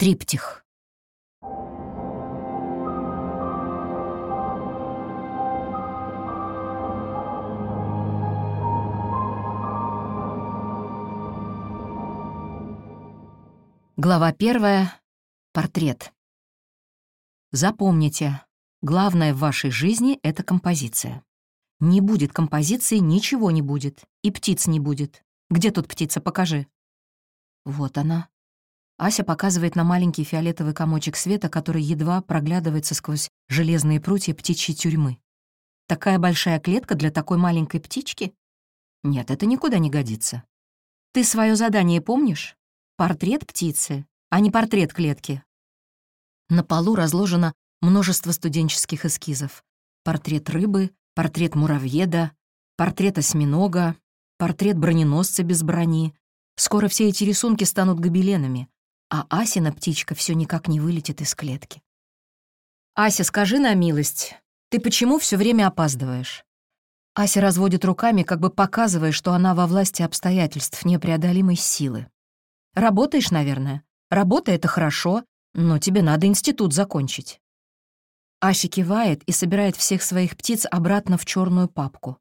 Триптих. Глава первая. Портрет. Запомните, главное в вашей жизни — это композиция. Не будет композиции, ничего не будет. И птиц не будет. Где тут птица, покажи. Вот она. Ася показывает на маленький фиолетовый комочек света, который едва проглядывается сквозь железные прутья птичьей тюрьмы. Такая большая клетка для такой маленькой птички? Нет, это никуда не годится. Ты свое задание помнишь? Портрет птицы, а не портрет клетки. На полу разложено множество студенческих эскизов. Портрет рыбы, портрет муравьеда, портрет осьминога, портрет броненосца без брони. Скоро все эти рисунки станут гобеленами, а Асина птичка все никак не вылетит из клетки. «Ася, скажи на милость, ты почему все время опаздываешь?» Ася разводит руками, как бы показывая, что она во власти обстоятельств непреодолимой силы. «Работаешь, наверное? Работа — это хорошо, но тебе надо институт закончить». Ася кивает и собирает всех своих птиц обратно в черную папку.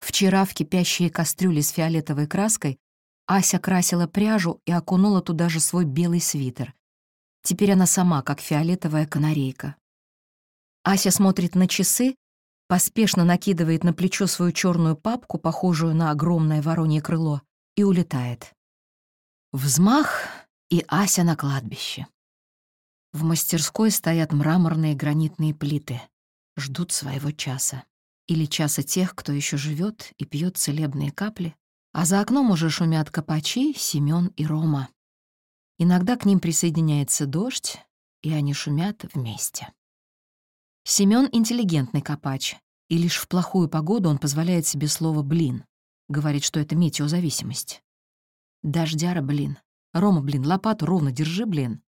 Вчера в кипящие кастрюли с фиолетовой краской Ася красила пряжу и окунула туда же свой белый свитер. Теперь она сама, как фиолетовая канарейка. Ася смотрит на часы, поспешно накидывает на плечо свою черную папку, похожую на огромное воронье крыло, и улетает. Взмах, и Ася на кладбище. В мастерской стоят мраморные гранитные плиты, ждут своего часа. Или часа тех, кто еще живет и пьет целебные капли, а за окном уже шумят копачи, Семён и Рома. Иногда к ним присоединяется дождь, и они шумят вместе. Семён — интеллигентный копач, и лишь в плохую погоду он позволяет себе слово «блин». Говорит, что это метеозависимость. Дождяра, блин. Рома, блин, лопату ровно держи, блин.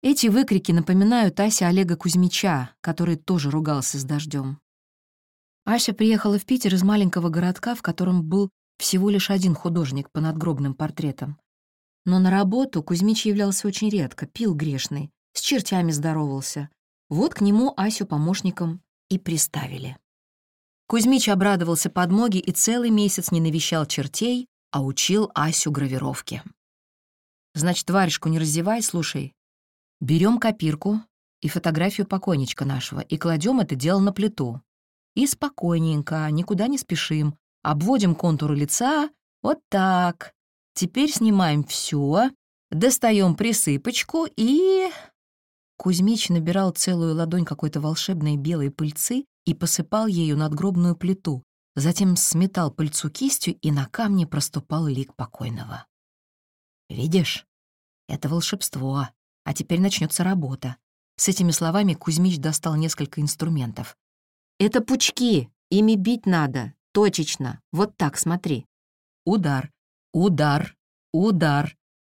Эти выкрики напоминают Ася Олега Кузьмича, который тоже ругался с дождем. Ася приехала в Питер из маленького городка, в котором был всего лишь один художник по надгробным портретам. Но на работу Кузьмич являлся очень редко, пил грешный, с чертями здоровался. Вот к нему Асю помощником и приставили. Кузьмич обрадовался подмоге и целый месяц не навещал чертей, а учил Асю гравировке. «Значит, варежку не раздевай, слушай. Берем копирку и фотографию покойничка нашего и кладем это дело на плиту. И спокойненько, никуда не спешим, Обводим контуры лица. Вот так. Теперь снимаем все, достаем присыпочку и... Кузьмич набирал целую ладонь какой-то волшебной белой пыльцы и посыпал ею надгробную плиту, затем сметал пыльцу кистью, и на камне проступал лик покойного. «Видишь? Это волшебство. А теперь начнется работа». С этими словами Кузьмич достал несколько инструментов. «Это пучки, ими бить надо. Точечно. Вот так, смотри. Удар, удар, удар.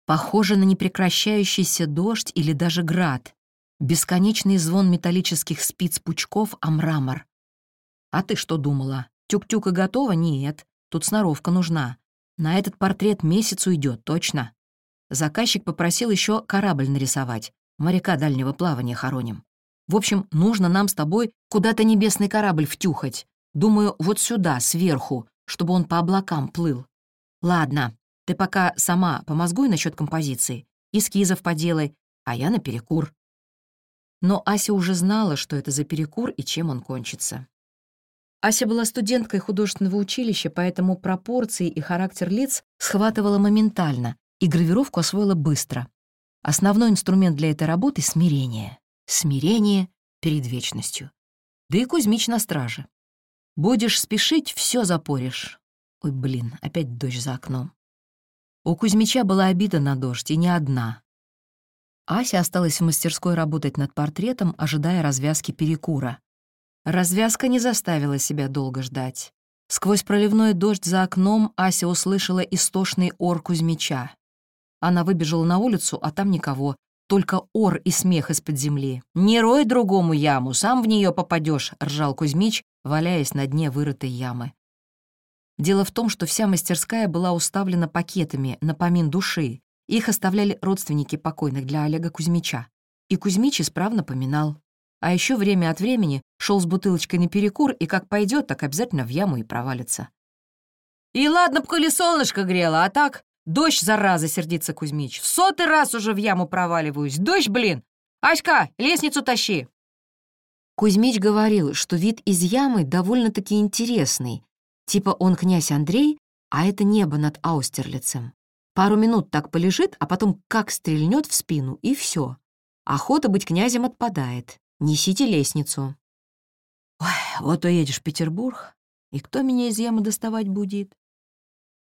Похоже на непрекращающийся дождь или даже град. Бесконечный звон металлических спиц пучков о мрамор. А ты что думала? Тюк-тюк и готово? Нет. Тут сноровка нужна. На этот портрет месяц уйдет, точно. Заказчик попросил еще корабль нарисовать. Моряка дальнего плавания хороним. В общем, нужно нам с тобой куда-то небесный корабль втюхать. Думаю, вот сюда, сверху, чтобы он по облакам плыл. Ладно, ты пока сама помозгуй насчет композиции, эскизов поделай, а я на перекур. Но Ася уже знала, что это за перекур и чем он кончится. Ася была студенткой художественного училища, поэтому пропорции и характер лиц схватывала моментально и гравировку освоила быстро. Основной инструмент для этой работы — смирение. Смирение перед вечностью. Да и Кузьмич на страже. Будешь спешить, все запоришь. Ой, блин, опять дождь за окном. У Кузьмича была обида на дождь, и не одна. Ася осталась в мастерской работать над портретом, ожидая развязки перекура. Развязка не заставила себя долго ждать. Сквозь проливной дождь за окном Ася услышала истошный ор Кузьмича. Она выбежала на улицу, а там никого, только ор и смех из-под земли. «Не рой другому яму, сам в нее попадешь, ржал Кузьмич, валяясь на дне вырытой ямы. Дело в том, что вся мастерская была уставлена пакетами на помин души, Их оставляли родственники покойных для Олега Кузьмича. И Кузьмич исправно поминал. А еще время от времени шел с бутылочкой на перекур и как пойдет, так обязательно в яму и провалится. «И ладно б, солнышко грело, а так дождь, зараза!» — сердится Кузьмич. «В сотый раз уже в яму проваливаюсь. Дождь, блин! Аська, лестницу тащи!» Кузьмич говорил, что вид из ямы довольно-таки интересный. Типа он князь Андрей, а это небо над Аустерлицем. Пару минут так полежит, а потом как стрельнет в спину, и все. Охота быть князем отпадает. Несите лестницу. Ой, вот уедешь в Петербург, и кто меня из ямы доставать будет?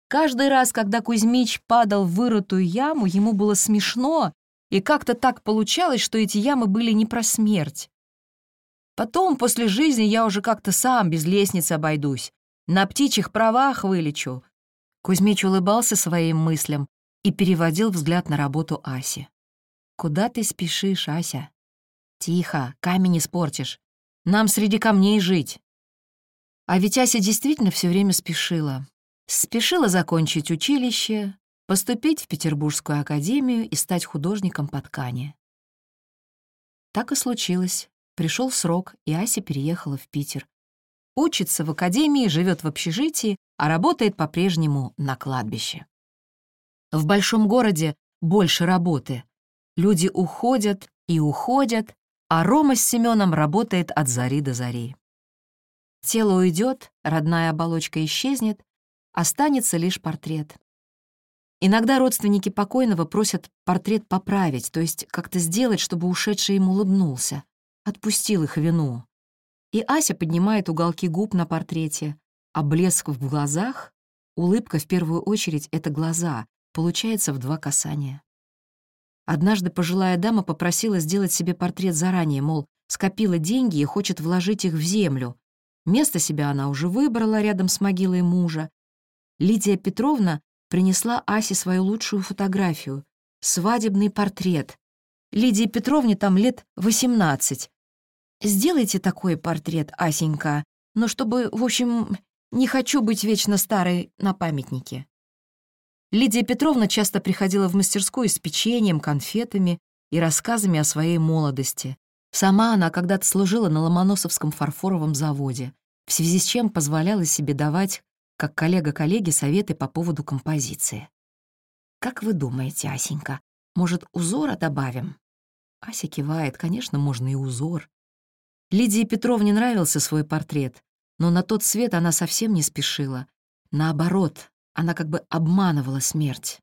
Каждый раз, когда Кузьмич падал в вырытую яму, ему было смешно, и как-то так получалось, что эти ямы были не про смерть. Потом, после жизни, я уже как-то сам без лестницы обойдусь. На птичьих правах вылечу. Кузьмич улыбался своим мыслям и переводил взгляд на работу Аси. «Куда ты спешишь, Ася?» «Тихо, камень испортишь. Нам среди камней жить». А ведь Ася действительно все время спешила. Спешила закончить училище, поступить в Петербургскую академию и стать художником по ткани. Так и случилось. Пришел срок, и Ася переехала в Питер. Учится в академии, живет в общежитии, а работает по-прежнему на кладбище. В большом городе больше работы. Люди уходят и уходят, а Рома с Семеном работает от зари до зари. Тело уйдет, родная оболочка исчезнет, останется лишь портрет. Иногда родственники покойного просят портрет поправить, то есть как-то сделать, чтобы ушедший им улыбнулся, отпустил их вину. И Ася поднимает уголки губ на портрете, а блеск в глазах, улыбка в первую очередь — это глаза, получается в два касания. Однажды пожилая дама попросила сделать себе портрет заранее, мол, скопила деньги и хочет вложить их в землю. Место себя она уже выбрала рядом с могилой мужа. Лидия Петровна принесла Асе свою лучшую фотографию — свадебный портрет. Лидии Петровне там лет 18. «Сделайте такой портрет, Асенька, но чтобы, в общем, не хочу быть вечно старой на памятнике». Лидия Петровна часто приходила в мастерскую с печеньем, конфетами и рассказами о своей молодости. Сама она когда-то служила на Ломоносовском фарфоровом заводе, в связи с чем позволяла себе давать, как коллега коллеге, советы по поводу композиции. «Как вы думаете, Асенька, может, узора добавим?» Ася кивает, конечно, можно и узор. Лидии Петровне нравился свой портрет, но на тот свет она совсем не спешила. Наоборот, она как бы обманывала смерть.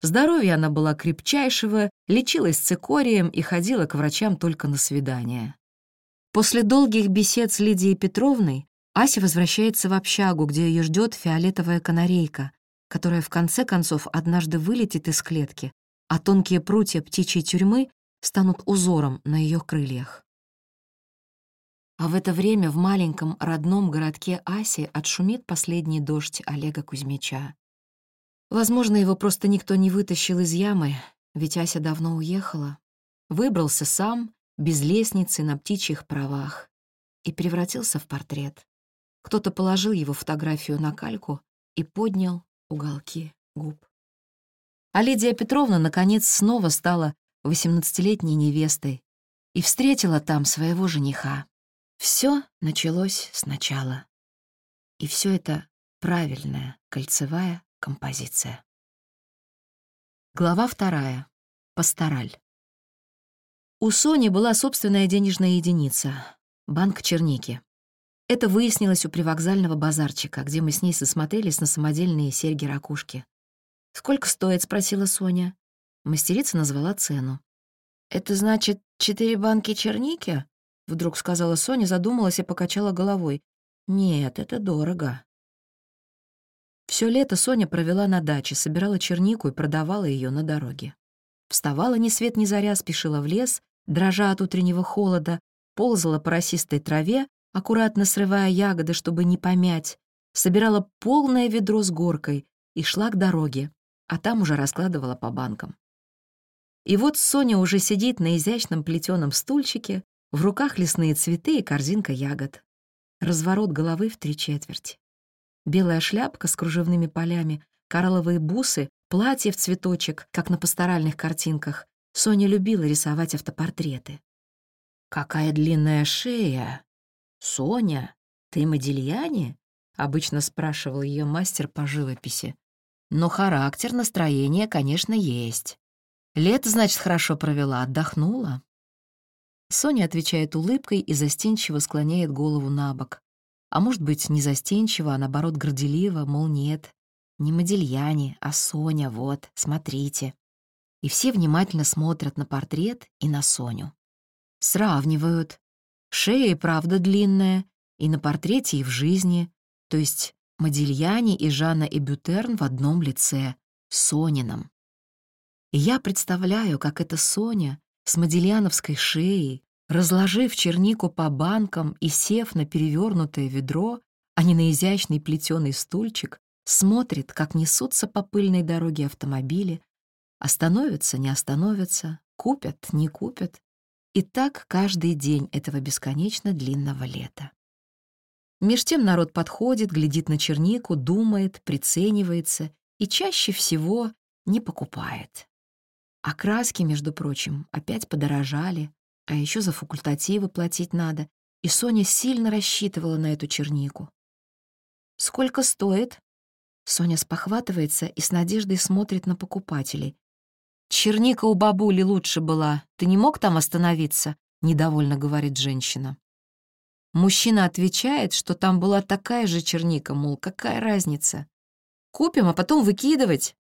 Здоровье она была крепчайшего, лечилась цикорием и ходила к врачам только на свидания. После долгих бесед с Лидией Петровной Ася возвращается в общагу, где ее ждет фиолетовая канарейка, которая в конце концов однажды вылетит из клетки, а тонкие прутья птичьей тюрьмы станут узором на ее крыльях. А в это время в маленьком родном городке Аси отшумит последний дождь Олега Кузьмича. Возможно, его просто никто не вытащил из ямы, ведь Ася давно уехала. Выбрался сам, без лестницы, на птичьих правах, и превратился в портрет. Кто-то положил его фотографию на кальку и поднял уголки губ. А Лидия Петровна, наконец, снова стала восемнадцатилетней невестой и встретила там своего жениха. Все началось сначала. И все это правильная кольцевая композиция. Глава вторая. Пастораль. У Сони была собственная денежная единица — банк черники. Это выяснилось у привокзального базарчика, где мы с ней сосмотрелись на самодельные серьги-ракушки. «Сколько стоит?» — спросила Соня. Мастерица назвала цену. «Это значит четыре банки черники?» Вдруг сказала Соня, задумалась и покачала головой. «Нет, это дорого». Все лето Соня провела на даче, собирала чернику и продавала ее на дороге. Вставала ни свет ни заря, спешила в лес, дрожа от утреннего холода, ползала по росистой траве, аккуратно срывая ягоды, чтобы не помять, собирала полное ведро с горкой и шла к дороге, а там уже раскладывала по банкам. И вот Соня уже сидит на изящном плетеном стульчике, в руках лесные цветы и корзинка ягод. Разворот головы в три четверти. Белая шляпка с кружевными полями, коралловые бусы платье в цветочек, как на пасторальных картинках. Соня любила рисовать автопортреты. «Какая длинная шея! Соня, ты Модильяне?» — обычно спрашивал ее мастер по живописи. «Но характер, настроение, конечно, есть. Лето, значит, хорошо провела, отдохнула». Соня отвечает улыбкой и застенчиво склоняет голову на бок. А может быть, не застенчиво, а наоборот горделиво, мол, нет. Не Модильяне, а Соня, вот, смотрите. И все внимательно смотрят на портрет и на Соню. Сравнивают. Шея и правда длинная, и на портрете, и в жизни. То есть Модильяне и Жанна Эбютерн в одном лице, Сонином. И я представляю, как эта Соня с модельяновской шеей, разложив чернику по банкам и сев на перевернутое ведро, а не на изящный плетеный стульчик, смотрит, как несутся по пыльной дороге автомобили, остановятся, не остановятся, купят, не купят. И так каждый день этого бесконечно длинного лета. Меж тем народ подходит, глядит на чернику, думает, приценивается и чаще всего не покупает. А краски, между прочим, опять подорожали, а еще за факультативы платить надо, и Соня сильно рассчитывала на эту чернику. «Сколько стоит?» Соня спохватывается и с надеждой смотрит на покупателей. «Черника у бабули лучше была. Ты не мог там остановиться?» — недовольно говорит женщина. Мужчина отвечает, что там была такая же черника, мол, какая разница? Купим, а потом выкидывать.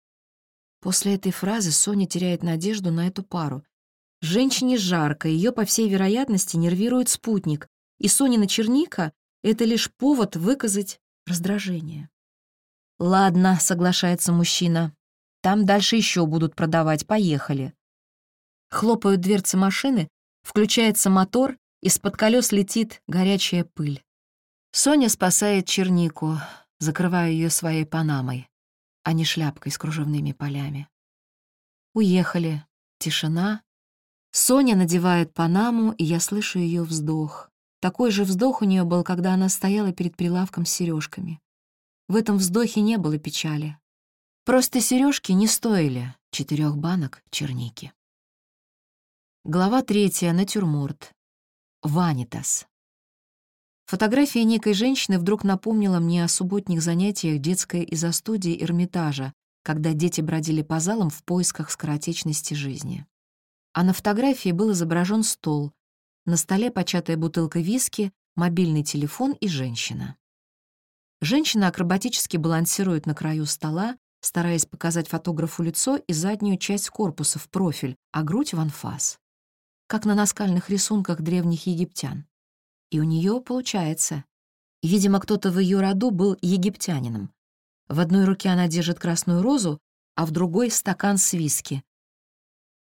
После этой фразы Соня теряет надежду на эту пару. Женщине жарко, ее, по всей вероятности, нервирует спутник, и Сонина черника — это лишь повод выказать раздражение. «Ладно», — соглашается мужчина, — «там дальше еще будут продавать, поехали». Хлопают дверцы машины, включается мотор, из-под колес летит горячая пыль. Соня спасает чернику, закрывая ее своей панамой а не шляпкой с кружевными полями. Уехали. Тишина. Соня надевает панаму, и я слышу ее вздох. Такой же вздох у нее был, когда она стояла перед прилавком с сережками. В этом вздохе не было печали. Просто сережки не стоили четырех банок черники. Глава третья. Натюрморт. Ванитас. Фотография некой женщины вдруг напомнила мне о субботних занятиях детской изо-студии Эрмитажа, когда дети бродили по залам в поисках скоротечности жизни. А на фотографии был изображен стол, на столе початая бутылка виски, мобильный телефон и женщина. Женщина акробатически балансирует на краю стола, стараясь показать фотографу лицо и заднюю часть корпуса в профиль, а грудь в анфас. Как на наскальных рисунках древних египтян. И у нее получается. Видимо, кто-то в ее роду был египтянином. В одной руке она держит красную розу, а в другой — стакан с виски.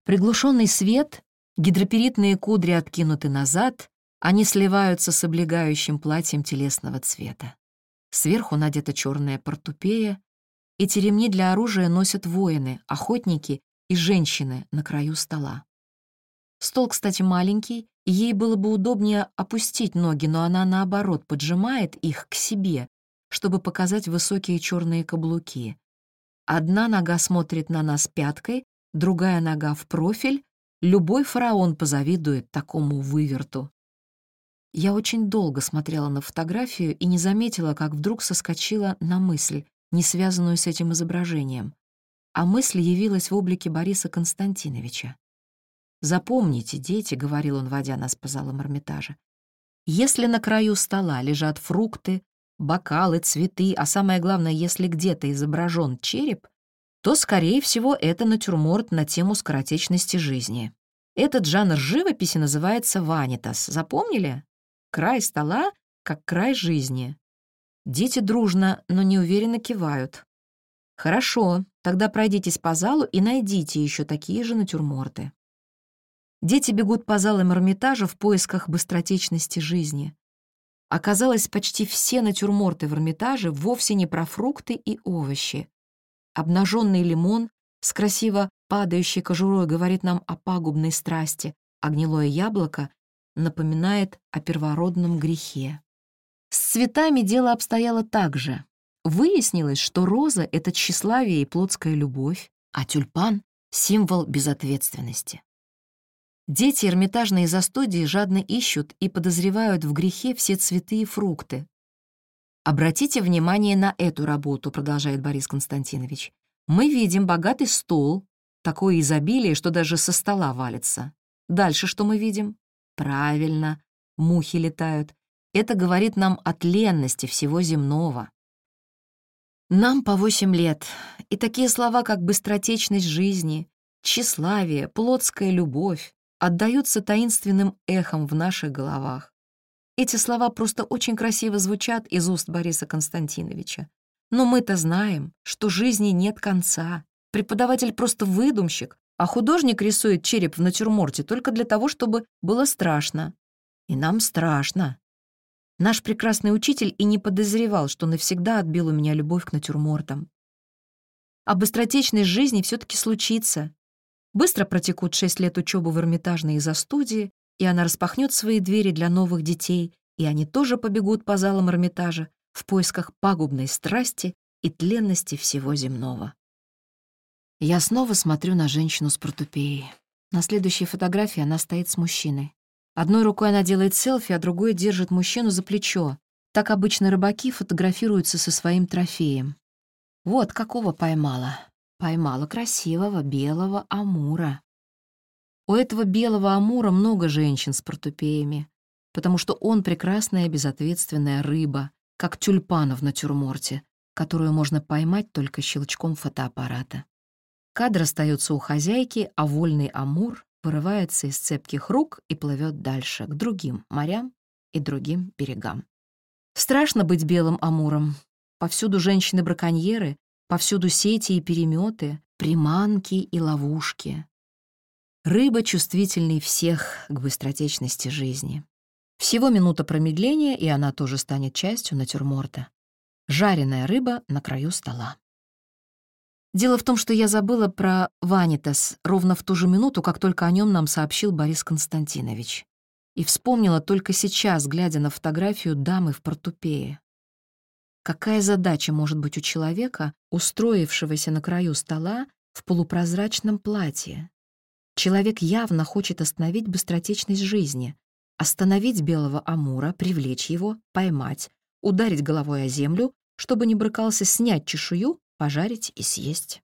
Приглушенный свет, гидроперитные кудри откинуты назад, они сливаются с облегающим платьем телесного цвета. Сверху надета черная портупея, эти ремни для оружия носят воины, охотники и женщины на краю стола. Стол, кстати, маленький, ей было бы удобнее опустить ноги, но она, наоборот, поджимает их к себе, чтобы показать высокие черные каблуки. Одна нога смотрит на нас пяткой, другая нога в профиль. Любой фараон позавидует такому выверту. Я очень долго смотрела на фотографию и не заметила, как вдруг соскочила на мысль, не связанную с этим изображением. А мысль явилась в облике Бориса Константиновича. «Запомните, дети», — говорил он, водя нас по залам Эрмитажа, «если на краю стола лежат фрукты, бокалы, цветы, а самое главное, если где-то изображен череп, то, скорее всего, это натюрморт на тему скоротечности жизни. Этот жанр живописи называется ванитас. Запомнили? Край стола как край жизни. Дети дружно, но неуверенно кивают. Хорошо, тогда пройдитесь по залу и найдите еще такие же натюрморты. Дети бегут по залам Эрмитажа в поисках быстротечности жизни. Оказалось, почти все натюрморты в Эрмитаже вовсе не про фрукты и овощи. Обнаженный лимон с красиво падающей кожурой говорит нам о пагубной страсти, а гнилое яблоко напоминает о первородном грехе. С цветами дело обстояло так же. выяснилось, что роза — это тщеславие и плотская любовь, а тюльпан — символ безответственности. Дети Эрмитажной застудии жадно ищут и подозревают в грехе все цветы и фрукты. «Обратите внимание на эту работу», — продолжает Борис Константинович. «Мы видим богатый стол, такое изобилие, что даже со стола валится. Дальше что мы видим? Правильно, мухи летают. Это говорит нам о тленности всего земного. Нам по восемь лет, и такие слова, как быстротечность жизни, тщеславие, плотская любовь, отдаются таинственным эхом в наших головах. Эти слова просто очень красиво звучат из уст Бориса Константиновича. Но мы-то знаем, что жизни нет конца. Преподаватель просто выдумщик, а художник рисует череп в натюрморте только для того, чтобы было страшно. И нам страшно. Наш прекрасный учитель и не подозревал, что навсегда отбил у меня любовь к натюрмортам. А быстротечность жизни все таки случится. Быстро протекут шесть лет учебы в Эрмитажной из-за студии, и она распахнет свои двери для новых детей, и они тоже побегут по залам Эрмитажа в поисках пагубной страсти и тленности всего земного. Я снова смотрю на женщину с портупеей. На следующей фотографии она стоит с мужчиной. Одной рукой она делает селфи, а другой держит мужчину за плечо. Так обычно рыбаки фотографируются со своим трофеем. Вот какого поймала. Поймала красивого белого амура. У этого белого амура много женщин с портупеями, потому что он прекрасная безответственная рыба, как тюльпан в натюрморте, которую можно поймать только щелчком фотоаппарата. Кадр остается у хозяйки, а вольный амур вырывается из цепких рук и плывет дальше, к другим морям и другим берегам. Страшно быть белым амуром. Повсюду женщины-браконьеры, повсюду сети и переметы, приманки и ловушки. Рыба чувствительней всех к быстротечности жизни. Всего минута промедления, и она тоже станет частью натюрморта. Жареная рыба на краю стола. Дело в том, что я забыла про Ванитас ровно в ту же минуту, как только о нем нам сообщил Борис Константинович. И вспомнила только сейчас, глядя на фотографию дамы в портупее. Какая задача может быть у человека, устроившегося на краю стола в полупрозрачном платье? Человек явно хочет остановить быстротечность жизни, остановить белого амура, привлечь его, поймать, ударить головой о землю, чтобы не брыкался, снять чешую пожарить и съесть.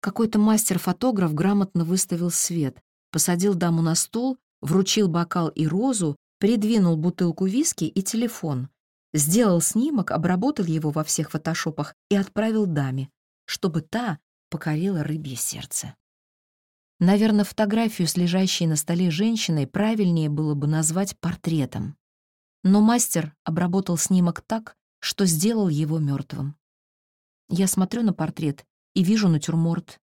Какой-то мастер-фотограф грамотно выставил свет, посадил даму на стол, вручил бокал и розу, придвинул бутылку виски и телефон, сделал снимок, обработал его во всех фотошопах и отправил даме, чтобы та покорила рыбье сердце. Наверное, фотографию с лежащей на столе женщиной правильнее было бы назвать портретом. Но мастер обработал снимок так, что сделал его мертвым. Я смотрю на портрет и вижу натюрморт.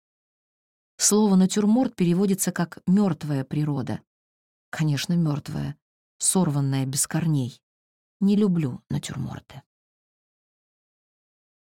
Слово «натюрморт» переводится как «мертвая природа». Конечно, мертвая, сорванная без корней. Не люблю натюрморты.